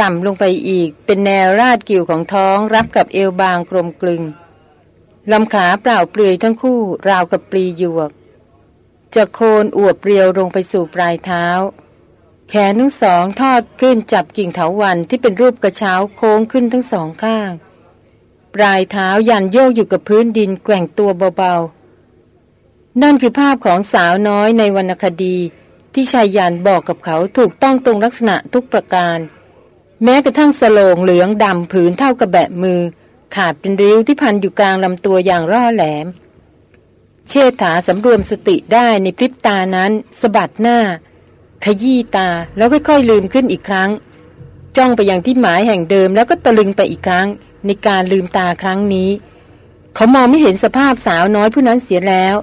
ต่ำลงไปอีก เป็นแนวราดกิ่วของท้องรับกับเอวบางกลมกลึงลำขาเปล่าเปลือยทั้งคู่ราวกับปลีหยวกจะโคนอวบเรียวลงไปสู่ปลายเท้า แขนทั้งสองทอดขึ้นจับกิ่งเถาวันที่เป็นรูปกระเช้าโค้งขึ้นทั้งสองข้าง ปลายเท้ายันโยกอยู่กับพื้นดินแกว่งตัวเบาๆ นั่นคือภาพของสาวน้อยในวรรณคดีที่ชายยันบอกกับเขาถูกต้องตรงลักษณะทุกประการ แม้กระทั่งสโลงเหลืองดำผืนเท่ากับแบะมือ ขาดเป็นริ้วที่พันอยู่กลางลำตัวอย่างร่อแหลม เชษฐาสำรวมสติได้ในพริบตานั้นสะบัดหน้า ขยี้ตาแล้วค่อยๆลืมขึ้นอีกครั้ง จ้องไปยังที่หมายแห่งเดิมแล้วก็ตะลึงไปอีกครั้ง ในการลืมตาครั้งนี้ เขามองไม่เห็นสภาพสาวน้อยผู้นั้นเสียแล้ว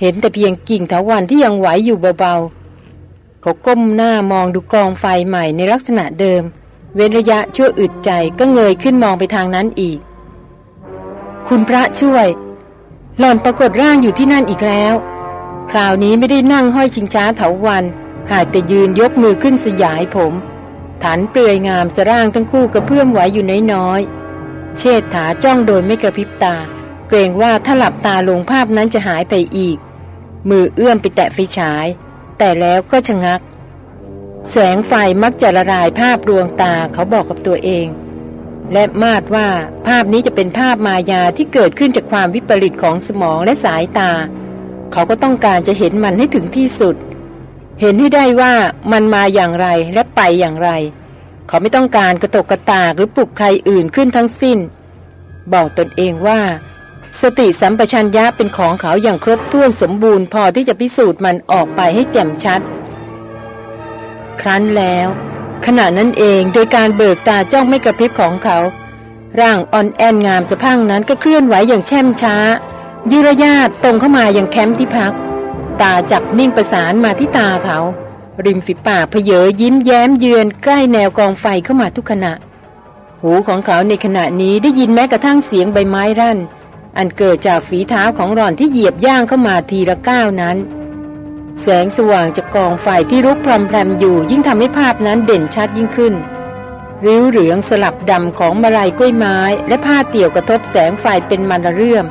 เห็นแต่เพียงกิ่งเถาวันที่ยังไหวอยู่เบาๆเขาก้มหน้ามองดูกองไฟใหม่ในลักษณะเดิม เว้นระยะชั่วอึดใจก็เงยขึ้นมองไปทางนั้นอีก คุณพระช่วย หล่อนปรากฏร่างอยู่ที่นั่นอีกแล้ว คราวนี้ไม่ได้นั่งห้อยชิงช้าเถาวัน หากแต่ยืนยกมือขึ้นสยายผม ฐานเปลือยงามสร่างทั้งคู่กระเพื่อมไหวอยู่น้อยๆ เชษฐาจ้องโดยไม่กระพริบตา เกรงว่าถ้าหลับตาลงภาพนั้นจะหายไปอีก มือเอื้อมไปแตะไฟฉาย แต่แล้วก็ชะงัก แสงไฟมักจะละลายภาพดวงตาเขาบอกกับตัวเอง และมาดว่าภาพนี้จะเป็นภาพมายาที่เกิดขึ้นจากความวิปริตของสมองและสายตา เขาก็ต้องการจะเห็นมันให้ถึงที่สุด เห็นให้ได้ว่ามันมาอย่างไรและไปอย่างไร เขาไม่ต้องการกระตกกระตากหรือปลุกใครอื่นขึ้นทั้งสิ้น บอกตนเองว่าสติสัมปชัญญะเป็นของเขาอย่างครบถ้วนสมบูรณ์พอที่จะพิสูจน์มันออกไปให้แจ่มชัด ครั้นแล้ว ขณะนั้นเองโดยการเบิกตาจ้องไม่กระพริบของเขา ร่างอ่อนแอนงามสะพังนั้นก็เคลื่อนไหวอย่างแช่มช้า ยุรยาตตรงเข้ามาอย่างแคมป์ที่พัก ตาจับนิ่งประสานมาที่ตาเขา ริมฝีปากเพเยอยิ้มแย้มเยือนใกล้แนวกองไฟเข้ามาทุกขณะ หูของเขาในขณะนี้ได้ยินแม้กระทั่งเสียงใบไม้รั่น อันเกิดจากฝีเท้าของหล่อนที่เหยียบย่างเข้ามาทีละก้าวนั้น แสงสว่างจากกองไฟที่รุกพรำแพรมอยู่ ยิ่งทำให้ภาพนั้นเด่นชัดยิ่งขึ้น ริ้วเหลืองสลับดำของมาลายกล้วยไม้ และผ้าเตี่ยวกระทบแสงไฟเป็นมันระเรื่อม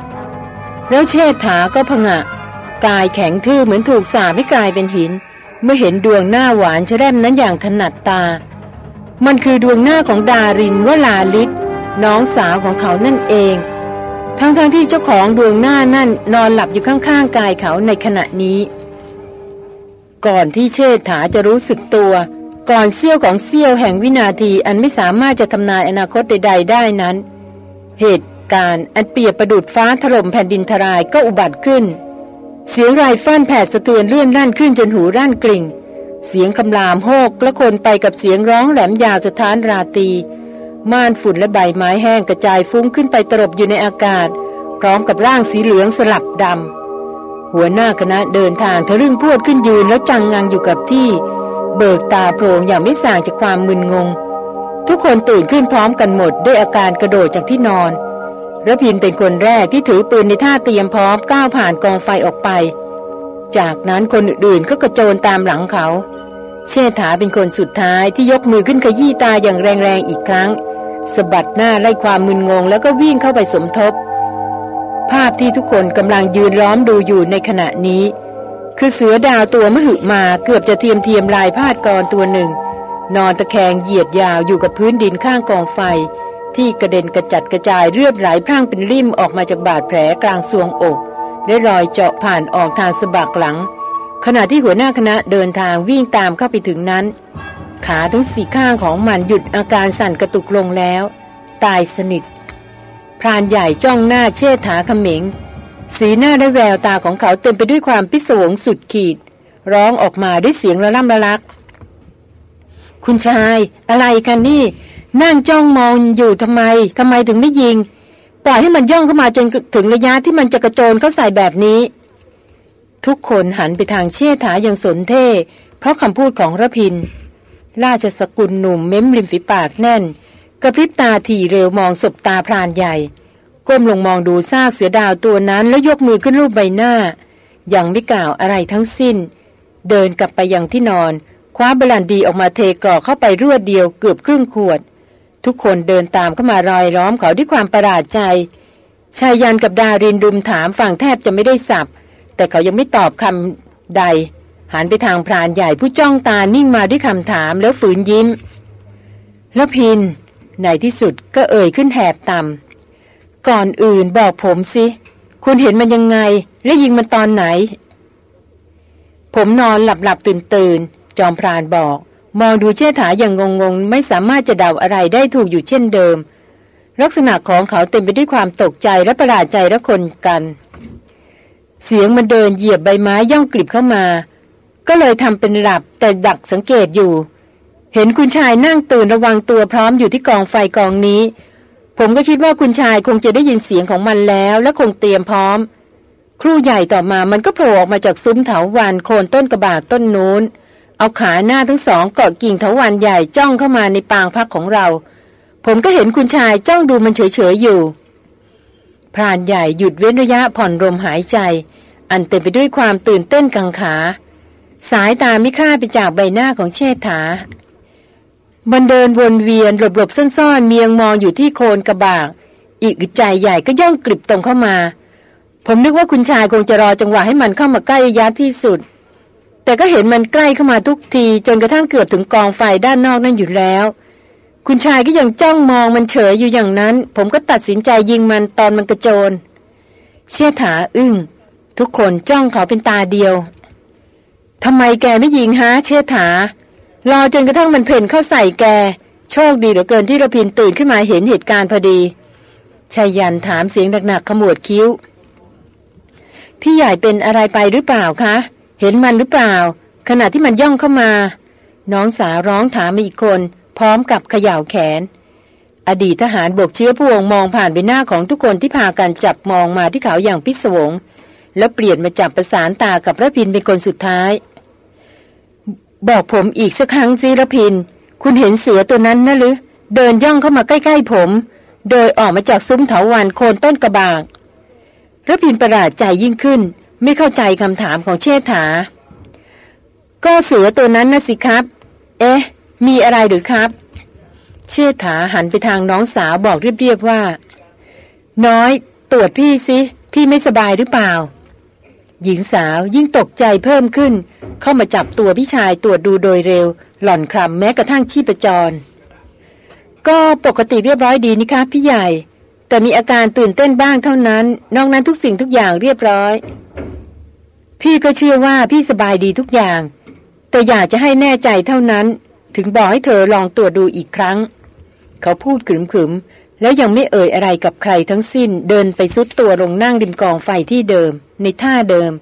แล้วเชษฐาก็ผงะ กายแข็งทื่อเหมือนถูกสาบให้กลายเป็นหิน เมื่อเห็นดวงหน้าหวานชะแรมนั้นอย่างถนัดตา มันคือดวงหน้าของดารินวลาลิศน้องสาวของเขานั่นเอง ทั้งๆทที่เจ้าของดวงหน้านั่นนอนหลับอยู่ข้างๆกายเขาในขณะนี้ ก่อนที่เชษฐาจะรู้สึกตัว ก่อนเสี้ยวของเสี้ยวแห่งวินาทีอันไม่สามารถจะทำนายอนาคตใด ๆ ได้นั้น เหตุการณ์อันเปียบประดุดฟ้าถล่มแผ่นดินทรายก็อุบัติขึ้น เสียงไรฟันแผดสะเทือนเลื่อนลั่นขึ้นจนหูร่านกลิ่ง เสียงคำรามโฮกและคนไปกับเสียงร้องแหลมยาวสถานราตีม่านฝุ่นและใบไม้แห้งกระจายฟุ้งขึ้นไปตลบอยู่ในอากาศ พร้อมกับร่างสีเหลืองสลับดำ หัวหน้าคณะเดินทางทะลึ่งพวดขึ้นยืนแล้วจังงังอยู่กับที่ เบิกตาโพรงอย่างไม่ส่างจากความมึนงง ทุกคนตื่นขึ้นพร้อมกันหมดด้วยอาการกระโดดจากที่นอนระพินเป็นคนแรกที่ถือปืนในท่าเตรียมพร้อมก้าวผ่านกองไฟออกไป จากนั้นคนอื่นๆก็กระโจนตามหลังเขา เชษฐาเป็นคนสุดท้ายที่ยกมือขึ้นขยี้ตาอย่างแรงๆอีกครั้งสะบัดหน้าไล่ความมึนงงแล้วก็วิ่งเข้าไปสมทบ ภาพที่ทุกคนกำลังยืนล้อมดูอยู่ในขณะนี้ คือเสือดาวตัวมหึมาเกือบจะเทียมเทียมลายพาดกรตัวหนึ่ง นอนตะแคงเหยียดยาวอยู่กับพื้นดินข้างกองไฟ ที่กระเด็นกระจัดกระจายเลือดไหลพร่างเป็นริมออกมาจากบาดแผลกลางซวงอก และรอยเจาะผ่านออกทางสะบักหลัง ขณะที่หัวหน้าคณะเดินทางวิ่งตามเข้าไปถึงนั้น ขาทั้งสี่ข้างของมันหยุดอาการสั่นกระตุกลงแล้ว ตายสนิท พรานใหญ่จ้องหน้าเชิดถาขมิงสีหน้าและแววตาของเขาเต็มไปด้วยความพิศวงสุดขีด ร้องออกมาด้วยเสียงระล่ำระลัก คุณชาย อะไรกันนี่ นั่งจ้องมองอยู่ทำไมทำไมถึงไม่ยิง ปล่อยให้มันย่องเข้ามาจนถึงระยะที่มันจะกระโจนเข้าใส่แบบนี้ ทุกคนหันไปทางเชี่ยถาอย่างสนเท่เพราะคำพูดของระพิน ราชสกุลหนุ่มเม้มริมฝีปากแน่น กระพริบตาถี่เร็วมองศบตาพรานใหญ่ ก้มลงมองดูซากเสือดาวตัวนั้นแล้วยกมือขึ้นรูปใบหน้า ยังไม่กล่าวอะไรทั้งสิ้น เดินกลับไปยังที่นอน คว้าบลันดีออกมาเทกรอกเข้าไปรวดเดียวเกือบครึ่งขวด ทุกคนเดินตามเข้ามารอยล้อมเขาด้วยความประหลาดใจชายยันกับดารินดุมถามฝั่งแทบจะไม่ได้สับ แต่เขายังไม่ตอบคำใด หันไปทางพรานใหญ่ผู้จ้องตานิ่งมาด้วยคำถามแล้วฝืนยิ้ม แล้วพิน ในที่สุดก็เอ่ยขึ้นแหบต่ำก่อนอื่นบอกผมสิ คุณเห็นมันยังไง และยิงมันตอนไหน ผมนอนหลับหลับตื่นตื่นจอมพรานบอก มองดูเชี่ยถาอย่างงงๆ ไม่สามารถจะเดาอะไรได้ถูกอยู่เช่นเดิม ลักษณะของเขาเต็มไปด้วยความตกใจและประหลาดใจละคนกัน เสียงมันเดินเหยียบใบไม้ย่องกลิบเข้ามา ก็เลยทำเป็นหลับแต่ดักสังเกตอยู่ เห็นคุณชายนั่งตื่นระวังตัวพร้อมอยู่ที่กองไฟกองนี้ ผมก็คิดว่าคุณชายคงจะได้ยินเสียงของมันแล้ว และคงเตรียมพร้อม ครู่ใหญ่ต่อมามันก็โผล่ออกมาจากซุ้มเถาวันโคนต้นกระบาดต้นนู้น เอาขาหน้าทั้งสองเกาะกิ่งเถาวันใหญ่จ้องเข้ามาในปางพักของเรา ผมก็เห็นคุณชายจ้องดูมันเฉยๆอยู่พรานใหญ่หยุดเว้นระยะผ่อนลมหายใจ อันเต็มไปด้วยความตื่นเต้นกังขา สายตาไม่คลาดไปจากใบหน้าของเชษฐา มันเดินวนเวียนหลบๆซ่อนๆเมียงมองอยู่ที่โคนกระบากอีกใจใหญ่ก็ย่องกลิบตรงเข้ามา ผมนึกว่าคุณชายคงจะรอจังหวะให้มันเข้ามาใกล้ระยะที่สุด แต่ก็เห็นมันใกล้เข้ามาทุกทีจนกระทั่งเกือบถึงกองไฟด้านนอกนั่นอยู่แล้ว คุณชายก็ยังจ้องมองมันเฉยอยู่อย่างนั้น ผมก็ตัดสินใจยิงมันตอนมันกระโจน เชี่ยถาอึ้งทุกคนจ้องเขาเป็นตาเดียวทำไมแกไม่ยิงฮะเชี่ยถา รอจนกระทั่งมันเพ่นเข้าใส่แก โชคดีเหลือเกินที่ระพินตื่นขึ้นมาเห็นเหตุการณ์พอดีชายันถามเสียงหนักๆขมวดคิ้ว พี่ใหญ่เป็นอะไรไปหรือเปล่าคะ เห็นมันหรือเปล่า ขณะที่มันย่องเข้ามา น้องสาวร้องถามมาอีกคน พร้อมกับเขย่าแขน อดีตทหารบกเชื้อพวงมองผ่านไปหน้าของทุกคนที่พากันจับมองมาที่เขาอย่างพิศวง แล้วเปลี่ยนมาจับประสานตากับพระพินเป็นคนสุดท้าย บอกผมอีกสักครั้งสิระพิน คุณเห็นเสือตัวนั้นนะหรือ เดินย่องเข้ามาใกล้ ๆ ผม โดยออกมาจากซุ้มเถาวันโคนต้นกระบากระพินประหลาดใจยิ่งขึ้น ไม่เข้าใจคำถามของเชษฐา ก็เสือตัวนั้นนะสิครับ เอ๊ะ มีอะไรหรือครับ เชษฐาหันไปทางน้องสาวบอกเรียบๆว่า น้อยตรวจพี่สิ พี่ไม่สบายหรือเปล่า หญิงสาวยิ่งตกใจเพิ่มขึ้น เข้ามาจับตัวพี่ชายตรวจดูโดยเร็ว หล่อนคลำแม้กระทั่งชีพจร ก็ปกติเรียบร้อยดีนี่คะพี่ใหญ่ แต่มีอาการตื่นเต้นบ้างเท่านั้น นอกนั้นทุกสิ่งทุกอย่างเรียบร้อย พี่ก็เชื่อว่าพี่สบายดีทุกอย่าง แต่อยากจะให้แน่ใจเท่านั้น ถึงบอกให้เธอลองตรวจดูอีกครั้ง เขาพูดขึมๆแล้วยังไม่เอ่ยอะไรกับใครทั้งสิ้น เดินไปซุดตัวลงนั่งริมกองไฟที่เดิม ในท่าเดิม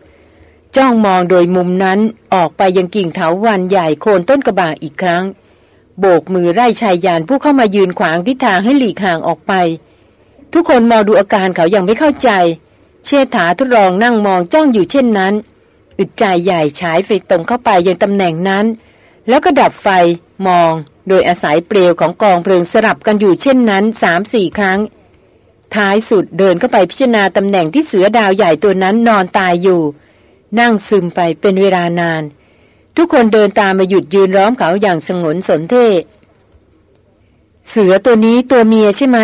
จ้องมองโดยมุมนั้นออกไปยังกิ่งเถาวันใหญ่โคนต้นกระบาอีกครั้ง โบกมือไล่ชายยานผู้เข้ามายืนขวางทิศทางให้หลีกห่างออกไป ทุกคนมองดูอาการเขายังไม่เข้าใจ เชษฐาทดลองนั่งมองจ้องอยู่เช่นนั้นอึดใจใหญ่ฉายไฟตรงเข้าไปยังตำแหน่งนั้น แล้วก็ดับไฟมอง โดยอาศัยเปลวของกองเพลิงสลับกันอยู่เช่นนั้นสามสี่ครั้ง ท้ายสุดเดินเข้าไปพิจารณาตำแหน่งที่เสือดาวใหญ่ตัวนั้นนอนตายอยู่ นั่งซึมไปเป็นเวลานาน ทุกคนเดินตามมาหยุดยืนร้อมเขาอย่างสงนสนเท่เสือตัวนี้ตัวเมียใช่ไหม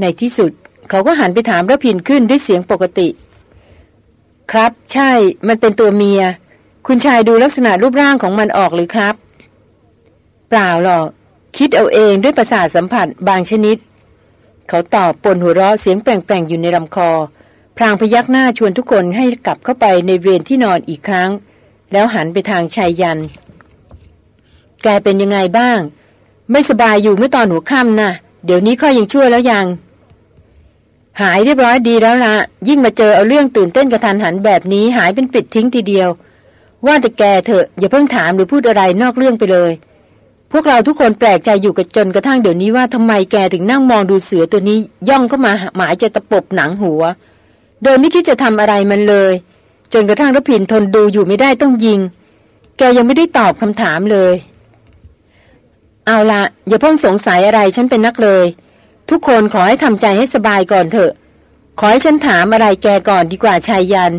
ในที่สุด เขาก็หันไปถามระพินขึ้นด้วยเสียงปกติ ครับใช่มันเป็นตัวเมีย คุณชายดูลักษณะรูปร่างของมันออกหรือครับ เปล่าหรอก คิดเอาเองด้วยประสาทสัมผัสบางชนิด เขาตอบปนหัวเราะเสียงแปลงๆอยู่ในลำคอ พรางพยักหน้าชวนทุกคนให้กลับเข้าไปในเรียนที่นอนอีกครั้ง แล้วหันไปทางชายยัน แกเป็นยังไงบ้าง ไม่สบายอยู่เมื่อตอนหัวค่ำนะเดี๋ยวนี้ค่อยังชั่วแล้วยัง หายเรียบร้อยดีแล้วละยิ่งมาเจอเอาเรื่องตื่นเต้นกระทันหันแบบนี้หายเป็นปิดทิ้งทีเดียว ว่าแต่แกเถอะอย่าเพิ่งถามหรือพูดอะไรนอกเรื่องไปเลย พวกเราทุกคนแปลกใจอยู่กับจนกระทั่งเดี๋ยวนี้ว่าทำไมแกถึงนั่งมองดูเสือตัวนี้ย่องเข้ามาหมายจะตะปบหนังหัว โดยไม่คิดจะทำอะไรมันเลย จนกระทั่งรพินทนดูอยู่ไม่ได้ต้องยิง แกยังไม่ได้ตอบคำถามเลย เอาละอย่าเพิ่งสงสัยอะไรฉันเป็นนักเลย ทุกคนขอให้ทำใจให้สบายก่อนเถอะ ขอให้ฉันถามอะไรแกก่อนดีกว่าชายยัน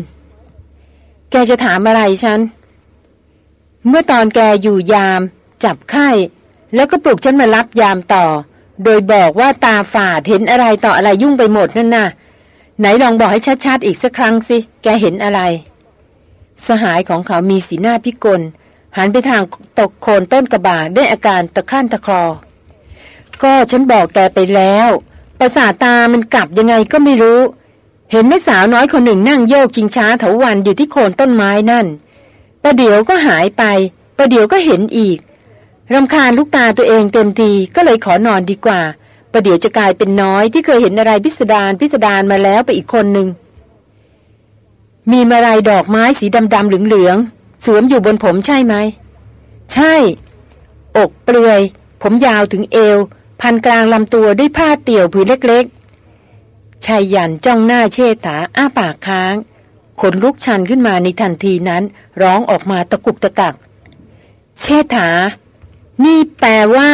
แกจะถามอะไรฉัน เมื่อตอนแกอยู่ยาม จับไข้ แล้วก็ปลุกฉันมารับยามต่อ โดยบอกว่าตาฝาดเห็นอะไรต่ออะไรยุ่งไปหมดนั่นน่ะ ไหนลองบอกให้ชัดๆอีกสักครั้งสิ แกเห็นอะไร สหายของเขามีสีหน้าพิกล หันไปทางตกโคนต้นกระบาด้วยอาการตะครั่นตะคลอ ก็ฉันบอกแกไปแล้ว ประสาตามันกลับยังไงก็ไม่รู้ เห็นแม่สาวน้อยคนหนึ่งนั่งโยกชิงช้าเถาวันอยู่ที่โคนต้นไม้นั่น ประเดี๋ยวก็หายไป ประเดี๋ยวก็เห็นอีกรำคาญลูกตาตัวเองเต็มทีก็เลยขอนอนดีกว่า ประเดี๋ยวจะกลายเป็นน้อยที่เคยเห็นอะไรพิสดารพิสดารมาแล้วไปอีกคนหนึ่ง มีมาลายดอกไม้สีดำๆเหลืองๆสวมอยู่บนผมใช่ไหม ใช่ อกเปลือย ผมยาวถึงเอว พันกลางลำตัวด้วยผ้าเตี่ยวผืนเล็กๆชายยันจ้องหน้าเชษฐาอ้าปากค้างขนลุกชันขึ้นมาในทันทีนั้น ร้องออกมาตะกุกตะกัก เชษฐา นี่แปลว่า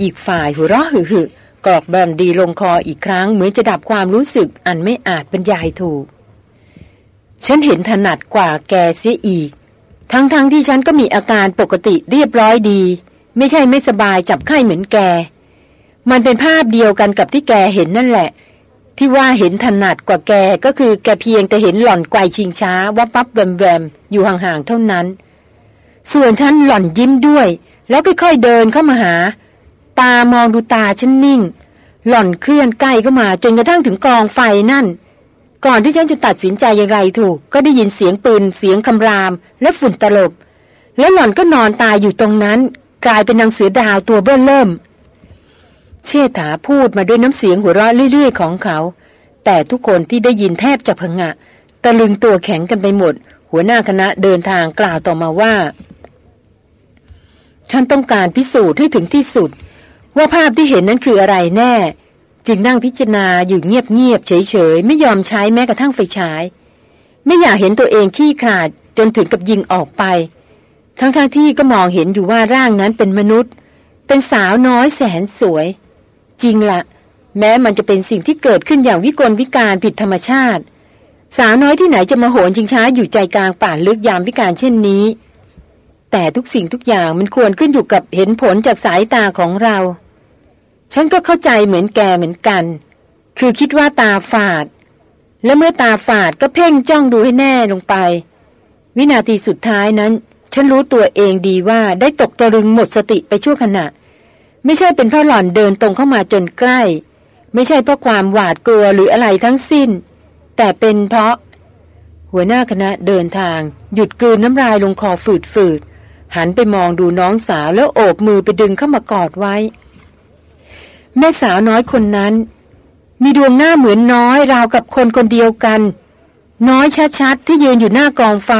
อีกฝ่ายหัวเราะหึหึกรอกแบมดีลงคออีกครั้งเหมือนจะดับความรู้สึกอันไม่อาจบรรยายถูก ฉันเห็นถนัดกว่าแกเสียอีก ทั้งๆทที่ฉันก็มีอาการปกติเรียบร้อยดี ไม่ใช่ไม่สบายจับไข้เหมือนแก มันเป็นภาพเดียวกันกับที่แกเห็นนั่นแหละ ที่ว่าเห็นถนัดกว่าแกก็คือแกเพียงแต่เห็นหล่อนไกวชิงช้าว่าปั๊บแวมแวมอยู่ห่างๆเท่านั้น ส่วนฉันหล่อนยิ้มด้วย แล้วค่อยๆเดินเข้ามาหา ตามองดูตาฉันนิ่ง หล่อนเคลื่อนใกล้เข้ามา จนกระทั่งถึงกองไฟนั่น ก่อนที่ฉันจะตัดสินใจอย่างไรถูก ก็ได้ยินเสียงปืน เสียงคำราม และฝุ่นตลบ แล้วหล่อนก็นอนตายอยู่ตรงนั้น กลายเป็นนางเสือดาวตัวเบื้อเริ่ม เชษฐาพูดมาด้วยน้ำเสียงหัวเราะเรื่อยๆ ของเขา แต่ทุกคนที่ได้ยินแทบจะพงะตะลึงตัวแข็งกันไปหมด หัวหน้าคณะเดินทางกล่าวต่อมาว่า ฉันต้องการพิสูจน์ให้ถึงที่สุด ว่าภาพที่เห็นนั้นคืออะไรแน่ จึงนั่งพิจารณาอยู่เงียบๆเฉยๆ ไม่ยอมใช้แม้กระทั่งไฟฉาย ไม่อยากเห็นตัวเองขี้ขาดจนถึงกับยิงออกไป ทั้งๆทที่ก็มองเห็นอยู่ว่าร่างนั้นเป็นมนุษย์ เป็นสาวน้อยแสนสวย จริงละ แม้มันจะเป็นสิ่งที่เกิดขึ้นอย่างวิกลวิการผิดธรรมชาติ สาวน้อยที่ไหนจะมาโหนจิงช้าอยู่ใจกลางป่าลึกยามวิการเช่นนี้ แต่ทุกสิ่งทุกอย่างมันควรขึ้นอยู่กับเห็นผลจากสายตาของเรา ฉันก็เข้าใจเหมือนแกเหมือนกัน คือคิดว่าตาฝาด และเมื่อตาฝาดก็เพ่งจ้องดูให้แน่ลงไป วินาทีสุดท้ายนั้น ฉันรู้ตัวเองดีว่าได้ตกตะลึงหมดสติไปชั่วขณะ ไม่ใช่เป็นเพราะหล่อนเดินตรงเข้ามาจนใกล้ ไม่ใช่เพราะความหวาดกลัวหรืออะไรทั้งสิ้น แต่เป็นเพราะ หัวหน้าคณะเดินทาง หยุดกลืนน้ำลายลงคอฝืดๆหันไปมองดูน้องสาวแล้วโอบมือไปดึงเข้ามากอดไว้ แม่สาวน้อยคนนั้น มีดวงหน้าเหมือนน้อยราวกับคนคนเดียวกัน น้อยชัดๆที่ยืนอยู่หน้ากองไฟ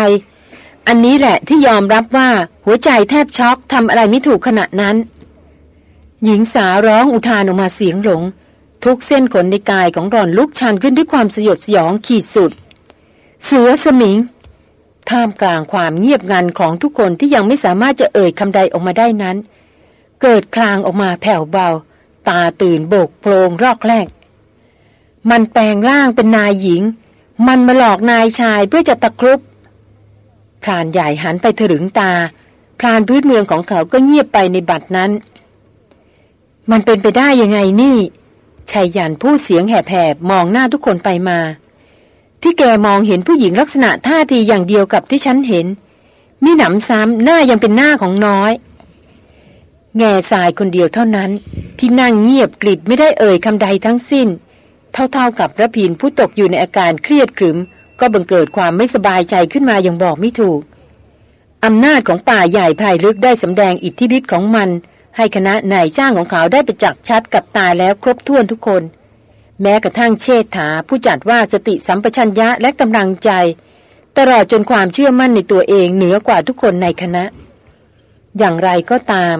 อันนี้แหละที่ยอมรับว่าหัวใจแทบช็อกทำอะไรไม่ถูกขณะนั้น หญิงสาวร้องอุทานออกมาเสียงหลง ทุกเส้นขนในกายของหล่อนลุกชันขึ้นด้วยความสยดสยองขีดสุด เสือสมิง ท่ามกลางความเงียบงันของทุกคนที่ยังไม่สามารถจะเอ่ยคำใดออกมาได้นั้น เกิดคลางออกมาแผ่วเบา ตาตื่นโบกโพลงรอกแรก มันแปลงร่างเป็นนายหญิง มันมาหลอกนายชายเพื่อจะตะครุบพรานใหญ่หันไปถลึงตา พรานพื้นเมืองของเขาก็เงียบไปในบัดนั้น มันเป็นไปได้ยังไงนี่ชายยันผู้เสียงแหบๆมองหน้าทุกคนไปมา ที่แกมองเห็นผู้หญิงลักษณะท่าทีอย่างเดียวกับที่ฉันเห็นมีหนำซ้ำหน้ายังเป็นหน้าของน้อย แง่สายคนเดียวเท่านั้น ที่นั่งเงียบกลิบไม่ได้เอ่ยคำใดทั้งสิ้น เท่าๆกับพระพินผู้ตกอยู่ในอาการเครียดขรึม ก็บังเกิดความไม่สบายใจขึ้นมาอย่างบอกไม่ถูกอำนาจของป่าใหญ่ภายลึกได้สำแดงอิทธิฤทธิ์ของมัน ให้คณะนายจ้างของเขาได้ไปจักชัดกับตาแล้วครบถ้วนทุกคน แม้กระทั่งเชษฐาผู้จัดว่าสติสัมปชัญญะและกำลังใจ ตลอดจนความเชื่อมั่นในตัวเองเหนือกว่าทุกคนในคณะ อย่างไรก็ตาม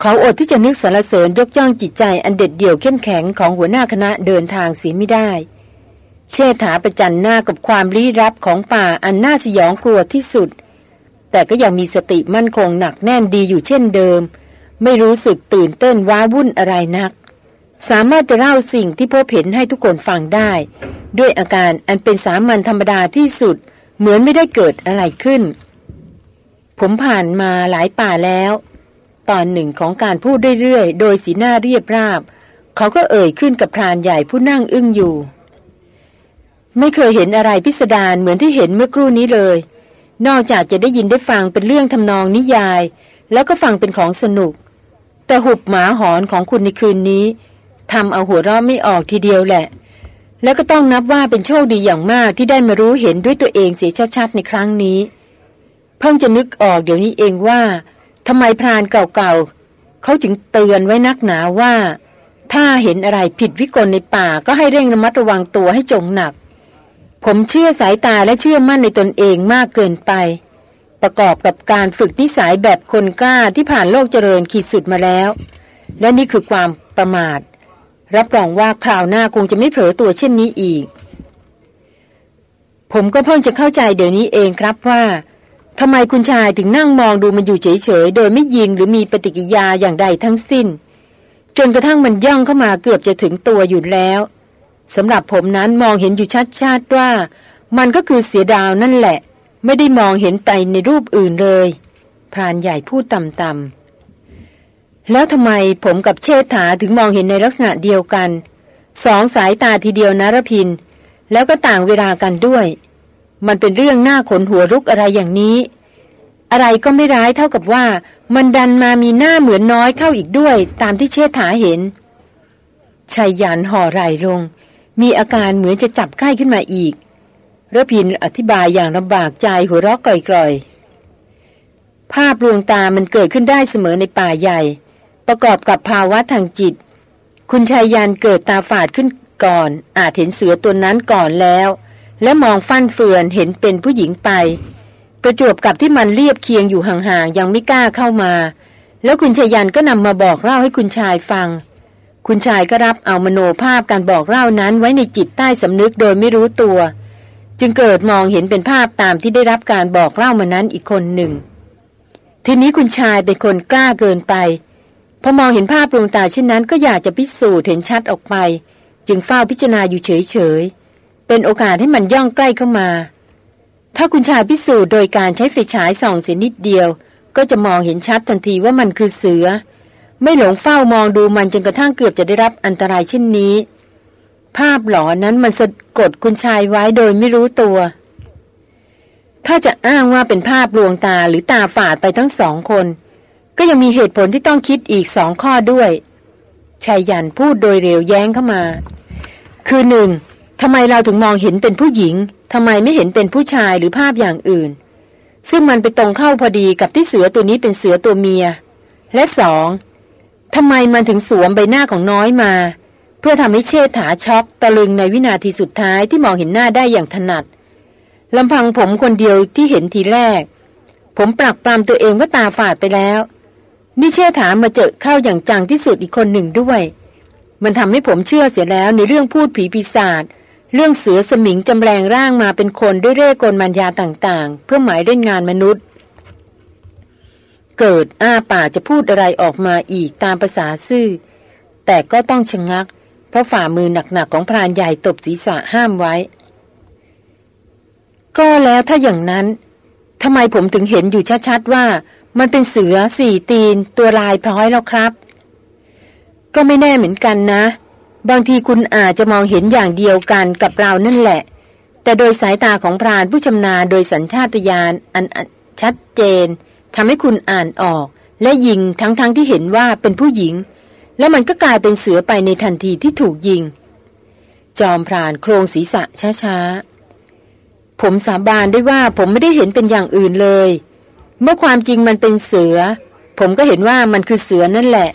เขาอดที่จะนึกสรรเสริญยกย่องจิตใจอันเด็ดเดี่ยวเข้มแข็งของหัวหน้าคณะเดินทางเสียไม่ได้ เชษฐาประจันหน้ากับความลี้ลับของป่าอันน่าสยองกลัวที่สุด แต่ก็ยังมีสติมั่นคงหนักแน่นดีอยู่เช่นเดิม ไม่รู้สึกตื่นเต้นว้าวุ่นอะไรนัก สามารถจะเล่าสิ่งที่พบเห็นให้ทุกคนฟังได้ ด้วยอาการอันเป็นสามัญธรรมดาที่สุด เหมือนไม่ได้เกิดอะไรขึ้น ผมผ่านมาหลายป่าแล้ว ตอนหนึ่งของการพูดเรื่อยๆ โดยสีหน้าเรียบราบ เขาก็เอ่ยขึ้นกับพรานใหญ่ผู้นั่งอึ้งอยู่ ไม่เคยเห็นอะไรพิสดารเหมือนที่เห็นเมื่อครู่นี้เลย นอกจากจะได้ยินได้ฟังเป็นเรื่องทำนองนิยาย แล้วก็ฟังเป็นของสนุก แต่หุบหมาหอนของคุณในคืนนี้ทำเอาหัวเราะไม่ออกทีเดียวแหละ แล้วก็ต้องนับว่าเป็นโชคดีอย่างมากที่ได้มารู้เห็นด้วยตัวเองเสียชัดๆในครั้งนี้ เพิ่งจะนึกออกเดี๋ยวนี้เองว่า ทำไมพรานเก่าๆเขาจึงเตือนไว้นักหนาว่า ถ้าเห็นอะไรผิดวิกลในป่าก็ให้เร่งระมัดระวังตัวให้จงหนัก ผมเชื่อสายตาและเชื่อมั่นในตนเองมากเกินไป ประกอบกับการฝึกนิสัยแบบคนกล้าที่ผ่านโลกเจริญขีดสุดมาแล้ว และนี่คือความประมาท รับรองว่าคราวหน้าคงจะไม่เผลอตัวเช่นนี้อีก ผมก็เพิ่งจะเข้าใจเดี๋ยวนี้เองครับว่า ทำไมคุณชายถึงนั่งมองดูมันอยู่เฉยๆ โดยไม่ยิงหรือมีปฏิกิยาอย่างใดทั้งสิ้น จนกระทั่งมันย่องเข้ามาเกือบจะถึงตัวอยู่แล้วสำหรับผมนั้นมองเห็นอยู่ชัดๆว่า มันก็คือเสียดาวนั่นแหละ ไม่ได้มองเห็นไปในรูปอื่นเลย พรานใหญ่พูดต่ำๆแล้วทำไมผมกับเชษฐาถึงมองเห็นในลักษณะเดียวกัน สองสายตาทีเดียวนารพิน แล้วก็ต่างเวลากันด้วย มันเป็นเรื่องหน้าขนหัวรุกอะไรอย่างนี้ อะไรก็ไม่ร้ายเท่ากับว่า มันดันมามีหน้าเหมือนน้อยเข้าอีกด้วย ตามที่เชษฐาเห็นชายยันห่อไหลลง มีอาการเหมือนจะจับไข้ขึ้นมาอีกระพินอธิบายอย่างลำบากใจหัวเราะกร่อยๆ ภาพลวงตามันเกิดขึ้นได้เสมอในป่าใหญ่ ประกอบกับภาวะทางจิต คุณชายยันเกิดตาฝาดขึ้นก่อน อาจเห็นเสือตัวนั้นก่อนแล้ว และมองฟั่นเฟือนเห็นเป็นผู้หญิงไป ประจวบกับที่มันเรียบเคียงอยู่ห่างๆยังไม่กล้าเข้ามา แล้วคุณชายยันก็นำมาบอกเล่าให้คุณชายฟัง คุณชายก็รับเอามโนภาพการบอกเล่านั้นไว้ในจิตใต้สำนึกโดยไม่รู้ตัว จึงเกิดมองเห็นเป็นภาพตามที่ได้รับการบอกเล่ามานั้นอีกคนหนึ่ง ทีนี้คุณชายเป็นคนกล้าเกินไปพอมองเห็นภาพดวงตาเช่นนั้นก็อยากจะพิสูจน์เห็นชัดออกไป จึงเฝ้าพิจารณาอยู่เฉยๆ เป็นโอกาสให้มันย่องใกล้เข้ามา ถ้าคุณชายพิสูจน์โดยการใช้ไฟฉายส่องเสียนิดเดียว ก็จะมองเห็นชัดทันทีว่ามันคือเสือ ไม่หลงเฝ้ามองดูมันจนกระทั่งเกือบจะได้รับอันตรายเช่นนี้ ภาพหลอนนั้นมันสะกดคุณชายไว้โดยไม่รู้ตัว ถ้าจะอ้างว่าเป็นภาพลวงตาหรือตาฝาดไปทั้งสองคน ก็ยังมีเหตุผลที่ต้องคิดอีกสองข้อด้วยชายยันพูดโดยเร็วแย้งเข้ามา คือหนึ่ง ทำไมเราถึงมองเห็นเป็นผู้หญิงทำไมไม่เห็นเป็นผู้ชายหรือภาพอย่างอื่น ซึ่งมันไปตรงเข้าพอดีกับที่เสือตัวนี้เป็นเสือตัวเมีย และสองทำไมมันถึงสวมใบหน้าของน้อยมา เพื่อทำให้เชษฐาช็อกตะลึงในวินาทีสุดท้ายที่มองเห็นหน้าได้อย่างถนัดลำพังผมคนเดียวที่เห็นทีแรก ผมปรับปรามตัวเองว่าตาฝาดไปแล้ว นี่เชื่อถามมาเจอเข้าอย่างจังที่สุดอีกคนหนึ่งด้วย มันทำให้ผมเชื่อเสียแล้วในเรื่องพูดผีปีศาจ เรื่องเสือสมิงจำแรงร่างมาเป็นคนด้วยเร่กลมัญญาต่างๆ เพื่อหมายเล่นงานมนุษย์ เกิดอ้าป่าจะพูดอะไรออกมาอีกตามภาษาซื่อ แต่ก็ต้องชะงัก เพราะฝ่ามือหนักๆของพรานใหญ่ตบศีรษะห้ามไว้ ก็แล้วถ้าอย่างนั้นทำไมผมถึงเห็นอยู่ชัดๆว่า มันเป็นเสือสี่ตีน ตัวลายพร้อยแล้วครับ ก็ไม่แน่เหมือนกันนะ บางทีคุณอาจจะมองเห็นอย่างเดียวกันกับเรานั่นแหละ แต่โดยสายตาของพรานผู้ชำนาญโดยสัญชาตญาณอันชัดเจนทำให้คุณอ่านออก และยิงทั้งๆทที่เห็นว่าเป็นผู้หญิง แล้วมันก็กลายเป็นเสือไปในทันทีที่ถูกยิง จอมพรานโครงศีรษะช้าๆ ผมสาบานได้ว่าผมไม่ได้เห็นเป็นอย่างอื่นเลย เมื่อความจริงมันเป็นเสือ ผมก็เห็นว่ามันคือเสือนั่นแหละ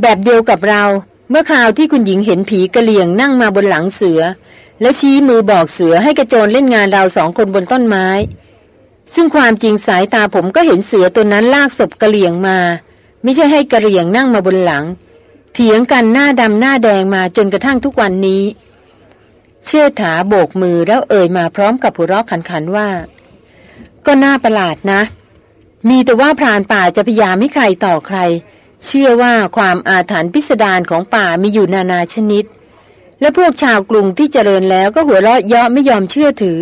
แบบเดียวกับเรา เมื่อคราวที่คุณหญิงเห็นผีกระเหลี่ยงนั่งมาบนหลังเสือ แล้วชี้มือบอกเสือให้กระโจนเล่นงานเราสองคนบนต้นไม้ ซึ่งความจริงสายตาผมก็เห็นเสือตัวนั้นลากศพกระเหลี่ยงมา ไม่ใช่ให้กระเหลี่ยงนั่งมาบนหลัง เถียงกันหน้าดำหน้าแดงมาจนกระทั่งทุกวันนี้ เชื่อถาโบกมือแล้วเอ่ยมาพร้อมกับหัวเราะขันๆว่า ก็น่าประหลาดนะ มีแต่ว่าพรานป่าจะพยายามไม่ใครต่อใคร เชื่อว่าความอาถรรพ์พิสดารของป่ามีอยู่นานาชนิด และพวกชาวกรุงที่เจริญแล้วก็หัวเราะเยาะไม่ยอมเชื่อถือ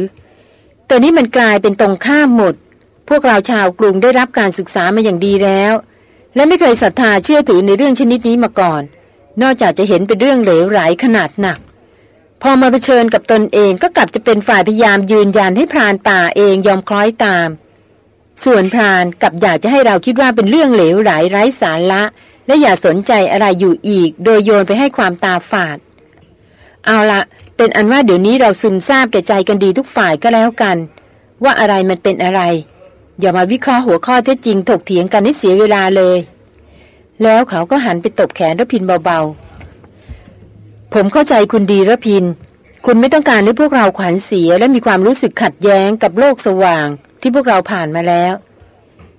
แต่นี้มันกลายเป็นตรงข้ามหมด พวกเราชาวกรุงได้รับการศึกษามาอย่างดีแล้ว และไม่เคยศรัทธาเชื่อถือในเรื่องชนิดนี้มาก่อน นอกจากจะเห็นเป็นเรื่องเหลวไหลขนาดหนัก พอมาเผชิญกับตนเองก็กลับจะเป็นฝ่ายพยายามยืนยันให้พรานป่าเองยอมคล้อยตาม ส่วนพรานกับอยากจะให้เราคิดว่าเป็นเรื่องเหลวไหลไร้สาระ และอย่าสนใจอะไรอยู่อีก โดยโยนไปให้ความตาฝาด เอาละเป็นอันว่าเดี๋ยวนี้เราซึมซาบแก่ใจกันดีทุกฝ่ายก็แล้วกัน ว่าอะไรมันเป็นอะไร อย่ามาวิเคราะห์หัวข้อเท็จจริงถกเถียงกันให้เสียเวลาเลย แล้วเขาก็หันไปตบแขนรพินเบาๆ ผมเข้าใจคุณดีรพิน คุณไม่ต้องการให้พวกเราขวัญเสียและมีความรู้สึกขัดแย้งกับโลกสว่าง ที่พวกเราผ่านมาแล้ว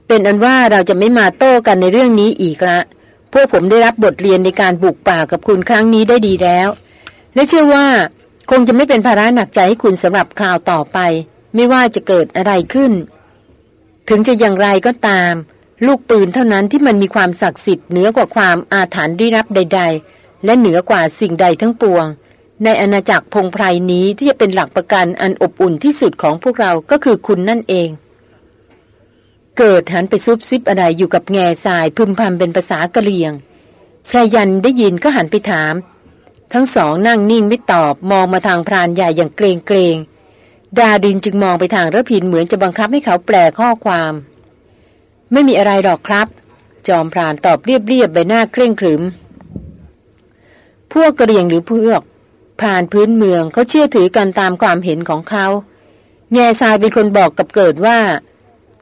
เป็นอันว่าเราจะไม่มาโต้กันในเรื่องนี้อีกละพวกผมได้รับบทเรียนในการบุกป่ากับคุณครั้งนี้ได้ดีแล้ว และเชื่อว่าคงจะไม่เป็นภาระหนักใจให้คุณสำหรับคราวต่อไป ไม่ว่าจะเกิดอะไรขึ้น ถึงจะอย่างไรก็ตาม ลูกปืนเท่านั้นที่มันมีความศักดิ์สิทธิ์เหนือกว่าความอาถรรพ์ริรับใด ๆ และเหนือกว่าสิ่งใดทั้งปวง ในอาณาจักรพงไพรนี้ที่จะเป็นหลักประกันอันอบอุ่นที่สุดของพวกเราก็คือคุณนั่นเอง เกิดหันไปซุบซิบอะไรอยู่กับแง่ทรายพึมพำเป็นภาษากะเหรี่ยงชายันได้ยินก็หันไปถาม ทั้งสองนั่งนิ่งไม่ตอบมองมาทางพรานใหญ่อย่างเกรงเกรงดาดินจึงมองไปทางระพินเหมือนจะบังคับให้เขาแปลข้อความ ไม่มีอะไรหรอกครับ จอมพรานตอบเรียบๆใบหน้าเคร่งขรึม พวกกระเรียงหรือเพวก ผ่านพื้นเมืองเขาเชื่อถือกันตามความเห็นของเขา แง่ทรายเป็นคนบอกกับเกิดว่า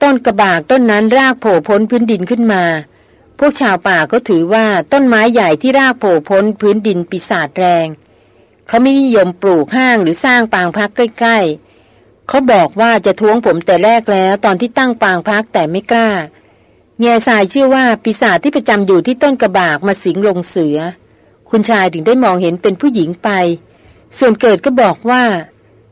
ต้นกระบากต้นนั้นรากโผล่พ้นพื้นดินขึ้นมา พวกชาวป่าก็ถือว่าต้นไม้ใหญ่ที่รากโผล่พ้นพื้นดินปีศาจแรง เขาไม่นิยมปลูกห้างหรือสร้างปางพักใกล้ ๆ เขาบอกว่าจะท้วงผมแต่แรกแล้ว ตอนที่ตั้งปางพักแต่ไม่กล้า แง่สายเชื่อว่าปีศาจที่ประจำอยู่ที่ต้นกระบากมาสิงลงเสือคุณชายถึงได้มองเห็นเป็นผู้หญิงไป ส่วนเกิดก็บอกว่า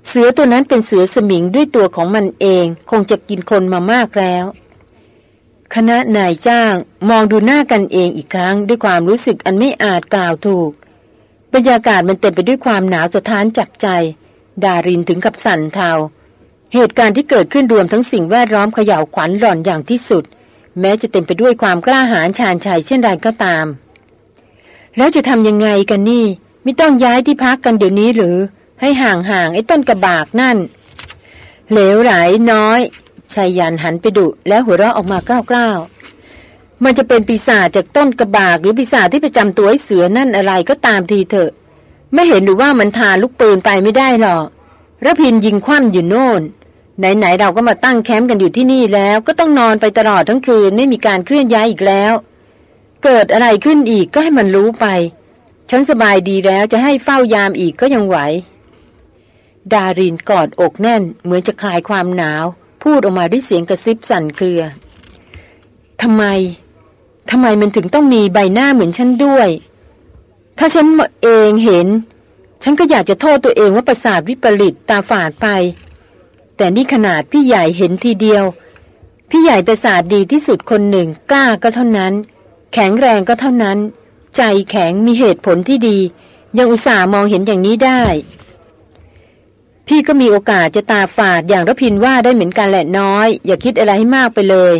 เสือตัวนั้นเป็นเสือสมิงด้วยตัวของมันเองคงจะกินคนมามากแล้ว คณะนายจ้างมองดูหน้ากันเองอีกครั้งด้วยความรู้สึกอันไม่อาจกล่าวถูก บรรยากาศมันเต็มไปด้วยความหนาวสะท้านจับใจ ดารินถึงกับสั่นเทาเหตุการณ์ที่เกิดขึ้นรวมทั้งสิ่งแวดล้อมเขย่าวขวัญหล่อนอย่างที่สุด แม้จะเต็มไปด้วยความกล้าหาญชาญชัยเช่นไรก็ตาม แล้วจะทำยังไงกันนี่ ไม่ต้องย้ายที่พักกันเดี๋ยวนี้หรือ ให้ห่างๆไอ้ต้นกระบากนั่น เหลวไหลน้อยชายยันหันไปดุแล้วหัวเราะออกมากล้าวๆมันจะเป็นปีศาจจากต้นกระบาก หรือปีศาจที่ประจำตัวไอ้เสือนั่นอะไรก็ตามทีเถอะ ไม่เห็นหรือว่ามันทาลูกปืนไปไม่ได้หรอกระพินยิงคว่ำอยู่โน่น ไหนๆเราก็มาตั้งแคมป์กันอยู่ที่นี่แล้ว ก็ต้องนอนไปตลอดทั้งคืนไม่มีการเคลื่อนย้ายอีกแล้ว เกิดอะไรขึ้นอีกก็ให้มันรู้ไป ฉันสบายดีแล้วจะให้เฝ้ายามอีกก็ยังไหว ดารินกอดอกแน่น เหมือนจะคลายความหนาว พูดออกมาด้วยเสียงกระซิบสั่นเครือ ทำไม ทำไมมันถึงต้องมีใบหน้าเหมือนฉันด้วย ถ้าฉันเองเห็น ฉันก็อยากจะโทษตัวเองว่าประสาทวิปริตตาฝาดไป แต่นี่ขนาดพี่ใหญ่เห็นทีเดียว พี่ใหญ่ประสาทดีที่สุดคนหนึ่งกล้าก็เท่านั้น แข็งแรงก็เท่านั้น ใจแข็งมีเหตุผลที่ดี ยังอุตส่าห์มองเห็นอย่างนี้ได้ พี่ก็มีโอกาสจะตาฝาดอย่างรพินว่าได้เหมือนกันแหละน้อย อย่าคิดอะไรให้มากไปเลย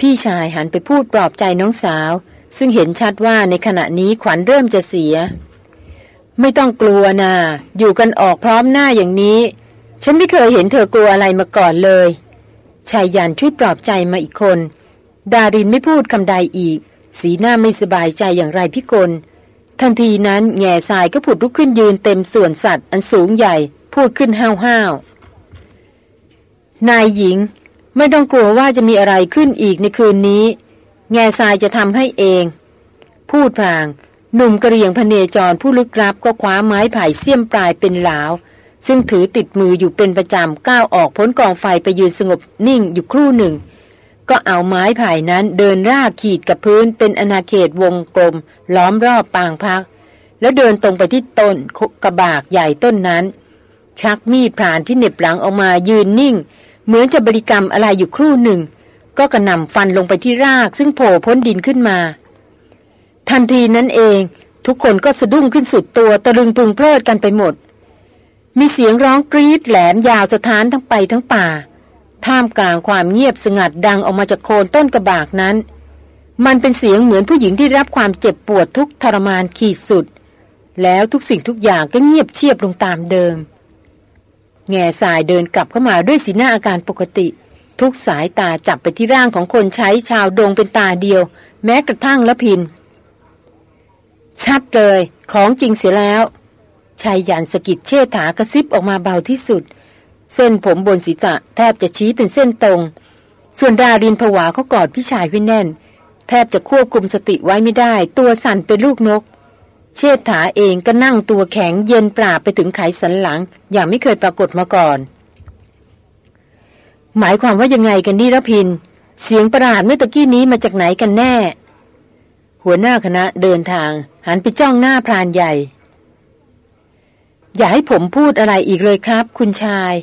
พี่ชายหันไปพูดปลอบใจน้องสาว ซึ่งเห็นชัดว่าในขณะนี้ขวัญเริ่มจะเสีย ไม่ต้องกลัวนาอยู่กันออกพร้อมหน้าอย่างนี้ ฉันไม่เคยเห็นเธอกลัวอะไรมาก่อนเลยชายยันช่วยปลอบใจมาอีกคน ดารินไม่พูดคำใดอีก สีหน้าไม่สบายใจอย่างไรพิกล ทันทีนั้นแง่ทรายก็ผุดลุกขึ้นยืนเต็มส่วนสัตว์อันสูงใหญ่ พูดขึ้นห้าวห้าวนายหญิง ไม่ต้องกลัวว่าจะมีอะไรขึ้นอีกในคืนนี้ แง่ทรายจะทำให้เอง พูดพลางหนุ่มกระเรียงพเนจรผู้ลึกลับก็คว้าไม้ไผ่เสี้ยมปลายเป็นหลาว ซึ่งถือติดมืออยู่เป็นประจำก้าวออกพ้นกองไฟไปยืนสงบนิ่งอยู่ครู่หนึ่ง ก็เอาไม้ไผ่นั้นเดินรากขีดกับพื้นเป็นอนาเขตวงกลม ล้อมรอบปางพัก แล้วเดินตรงไปที่ต้นกระบากใหญ่ต้นนั้น ชักมีดพรานที่เหน็บหลังออกมายืนนิ่ง เหมือนจะบริกรรมอะไรอยู่ครู่หนึ่ง ก็กระหน่ำฟันลงไปที่รากซึ่งโผล่พ้นดินขึ้นมา ทันทีนั้นเอง ทุกคนก็สะดุ้งขึ้นสุดตัวตะลึงพึงเพลิดกันไปหมด มีเสียงร้องกรีดแหลมยาวสะท้านทั้งไปทั้งป่า ท่ามกลางความเงียบสงัดดังออกมาจากโคนต้นกระบากนั้น มันเป็นเสียงเหมือนผู้หญิงที่รับความเจ็บปวดทุกทรมานขีดสุด แล้วทุกสิ่งทุกอย่างก็เงียบเชียบลงตามเดิม แง่สายเดินกลับเข้ามาด้วยสีหน้าอาการปกติ ทุกสายตาจับไปที่ร่างของคนใช้ชาวดงเป็นตาเดียว แม้กระทั่งละพิน ชัดเลย ของจริงเสียแล้วชายยันสกิดเชิดถากระซิบออกมาเบาที่สุด เส้นผมบนศีรษะแทบจะชี้เป็นเส้นตรง ส่วนดารินผวาเขากอดพี่ชายไว้แน่น แทบจะควบคุมสติไว้ไม่ได้ ตัวสั่นเป็นลูกนก เชิดถาเองก็นั่งตัวแข็งเย็นปราบไปถึงไขสันหลัง อย่างไม่เคยปรากฏมาก่อน หมายความว่ายังไงกันนี่ระพิน เสียงประหลาดเมื่อตะกี้นี้มาจากไหนกันแน่ หัวหน้าคณะเดินทาง หันไปจ้องหน้าพรานใหญ่ อย่าให้ผมพูดอะไรอีกเลยครับ คุณชาย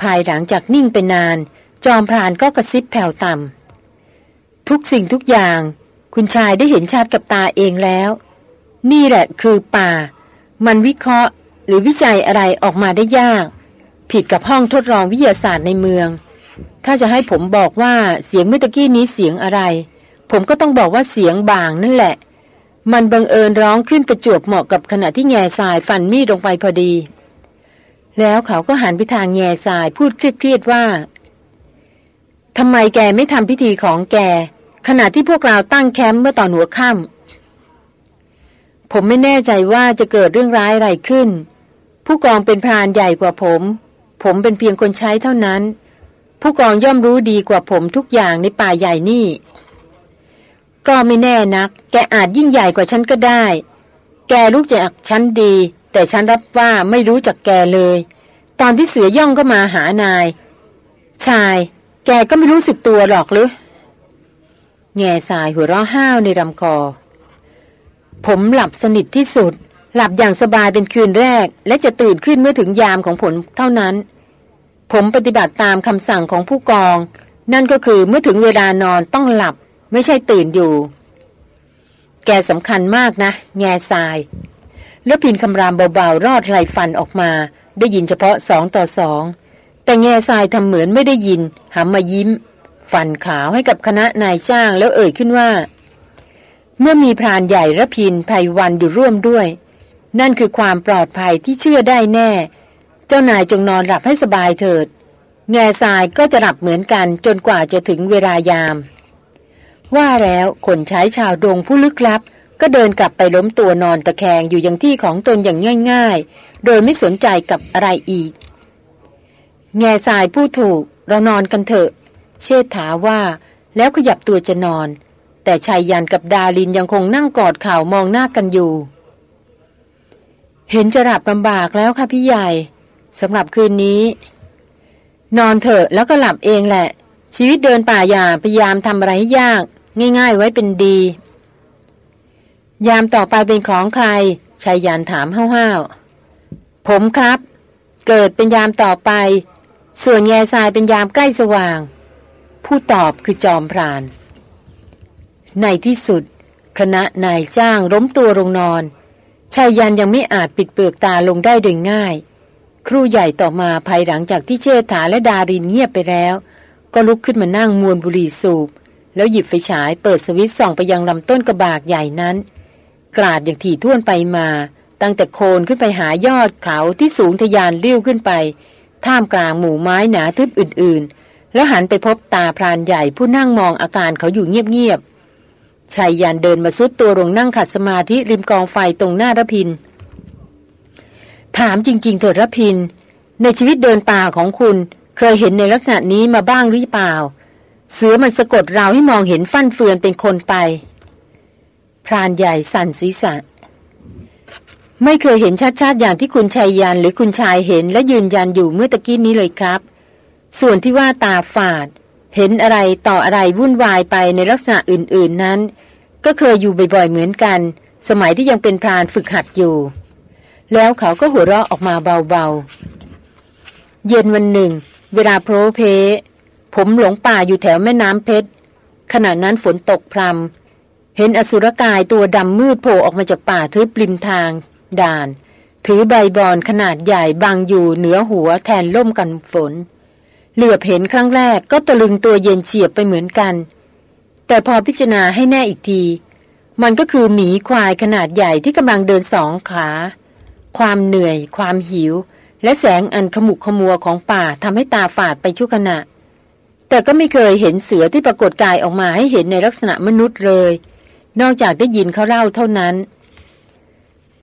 ภายหลังจากนิ่งไปนาน จอมพรานก็กระซิบแผ่วต่ำทุกสิ่งทุกอย่าง คุณชายได้เห็นชัดกับตาเองแล้ว นี่แหละคือป่า มันวิเคราะห์ หรือวิจัยอะไรออกมาได้ยาก ผิดกับห้องทดลองวิทยาศาสตร์ในเมือง ถ้าจะให้ผมบอกว่าเสียงเมื่อกี้นี้เสียงอะไร ผมก็ต้องบอกว่าเสียงบางนั่นแหละ มันบังเอิญร้องขึ้นประจวบเหมาะกับขณะที่แง่ทรายฟันมีดลงไปพอดี แล้วเขาก็หันไปทางแง่ทรายพูดเครียดๆว่าทำไมแกไม่ทำพิธีของแก ขณะที่พวกเราตั้งแคมป์เมื่อตอนหัวค่ำผมไม่แน่ใจว่าจะเกิดเรื่องร้ายอะไรขึ้น ผู้กองเป็นพรานใหญ่กว่าผม ผมเป็นเพียงคนใช้เท่านั้น ผู้กองย่อมรู้ดีกว่าผมทุกอย่างในป่าใหญ่นี่ ก็ไม่แน่นัก แกอาจยิ่งใหญ่กว่าฉันก็ได้ แกรู้จักฉันดี แต่ฉันรับว่าไม่รู้จักแกเลย ตอนที่เสือย่องก็มาหานาย ชาย แกก็ไม่รู้สึกตัวหรอกหรือแง่สายหัวเราะห้าวในลำคอ ผมหลับสนิทที่สุด หลับอย่างสบายเป็นคืนแรก และจะตื่นขึ้นเมื่อถึงยามของผลเท่านั้น ผมปฏิบัติตามคำสั่งของผู้กอง นั่นก็คือเมื่อถึงเวลานอนต้องหลับ ไม่ใช่ตื่นอยู่ แกสำคัญมากนะ แง่ทราย แล้วพินคำรามเบาๆ รอดไหลฟันออกมา ได้ยินเฉพาะสองต่อสองแต่แง่ทรายทำเหมือนไม่ได้ยินหันมายิ้ม ฟันขาวให้กับคณะนายจ้างแล้วเอ่ยขึ้นว่า เมื่อมีพรานใหญ่ระพินภัยวันอยู่ร่วมด้วย นั่นคือความปลอดภัยที่เชื่อได้แน่ เจ้านายจงนอนหลับให้สบายเถิด แง่ทรายก็จะหลับเหมือนกันจนกว่าจะถึงเวลายาม ว่าแล้วคนใช้ชาวดงผู้ลึกลับ ก็เดินกลับไปล้มตัวนอนตะแคงอยู่ยังที่ของตนอย่างง่าย ๆ โดยไม่สนใจกับอะไรอีก แง่สายผู้ถูกเรานอนกันเถอะ เชษฐาว่า แล้วขยับตัวจะนอน แต่ชายยันกับดาลินยังคงนั่งกอดข่าวมองหน้ากันอยู่ เห็นจะหลับลำบากแล้วค่ะพี่ใหญ่สำหรับคืนนี้ นอนเถอะแล้วก็หลับเองแหละ ชีวิตเดินป่าอย่าพยายามทำอะไรให้ยาก ง่าย ๆ ไว้เป็นดี ยามต่อไปเป็นของใครชายยานถามห้าวๆผมครับ เกิดเป็นยามต่อไป ส่วนแง่ทรายเป็นยามใกล้สว่าง ผู้ตอบคือจอมพราน ในที่สุด คณะนายจ้างล้มตัวลงนอนชายยันยังไม่อาจปิดเปลือกตาลงได้โดยง่าย ครูใหญ่ต่อมาภายหลังจากที่เชษฐาและดารินเงียบไปแล้ว ก็ลุกขึ้นมานั่งมวนบุหรี่สูบ แล้วหยิบไฟฉายเปิดสวิตส่องไปยังลำต้นกระบากใหญ่นั้น กราดอย่างถี่ท่วนไปมา ตั้งแต่โคนขึ้นไปหายอดเขาที่สูงทยานเลี้ยวขึ้นไป ท่ามกลางหมู่ไม้หนาทึบอื่นๆ แล้วหันไปพบตาพรานใหญ่ผู้นั่งมองอาการเขาอยู่เงียบๆชายยันเดินมาซุดตัวลงนั่งขัดสมาธิริมกองไฟตรงหน้ารพิน ถามจริง ๆ เถิดรพิน ในชีวิตเดินป่าของคุณเคยเห็นในลักษณะนี้มาบ้างหรือเปล่า เสือมันสะกดเราให้มองเห็นฟั่นเฟือนเป็นคนไป พรานใหญ่สั่นศีรษะ ไม่เคยเห็นชัดๆอย่างที่คุณชายยันหรือคุณชายเห็นและยืนยันอยู่เมื่อตะกี้นี้เลยครับ ส่วนที่ว่าตาฝาด เห็นอะไรต่ออะไรวุ่นวายไปในลักษณะอื่น ๆนั้น ก็เคยอยู่บ่อยๆเหมือนกัน สมัยที่ยังเป็นพรานฝึกหัดอยู่ แล้วเขาก็หัวเราะออกมาเบาๆ เย็นวันหนึ่ง เวลาโพรเพผมหลงป่าอยู่แถวแม่น้ำเพชรขณะนั้นฝนตกพรำ เห็นอสุรกายตัวดำมืดโผล่ออกมาจากป่าทึบริมทาง ด่าน ถือใบบอนขนาดใหญ่บังอยู่เหนือหัวแทนล่มกันฝน เหลือบเห็นครั้งแรกก็ตะลึงตัวเย็นเฉียบไปเหมือนกัน แต่พอพิจารณาให้แน่อีกที มันก็คือหมีควายขนาดใหญ่ที่กำลังเดินสองขา ความเหนื่อย ความหิว และแสงอันขมุกขมัวของป่าทำให้ตาฝาดไปชั่วขณะ แต่ก็ไม่เคยเห็นเสือที่ปรากฏกายออกมาให้เห็นในลักษณะมนุษย์เลย นอกจากได้ยินเขาเล่าเท่านั้น